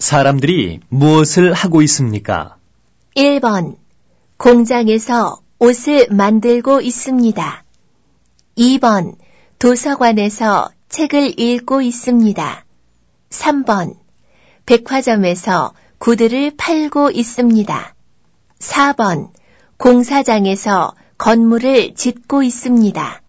사람들이 무엇을 하고 있습니까? 1번. 공장에서 옷을 만들고 있습니다. 2번. 도서관에서 책을 읽고 있습니다. 3번. 백화점에서 구두를 팔고 있습니다. 4번. 공사장에서 건물을 짓고 있습니다.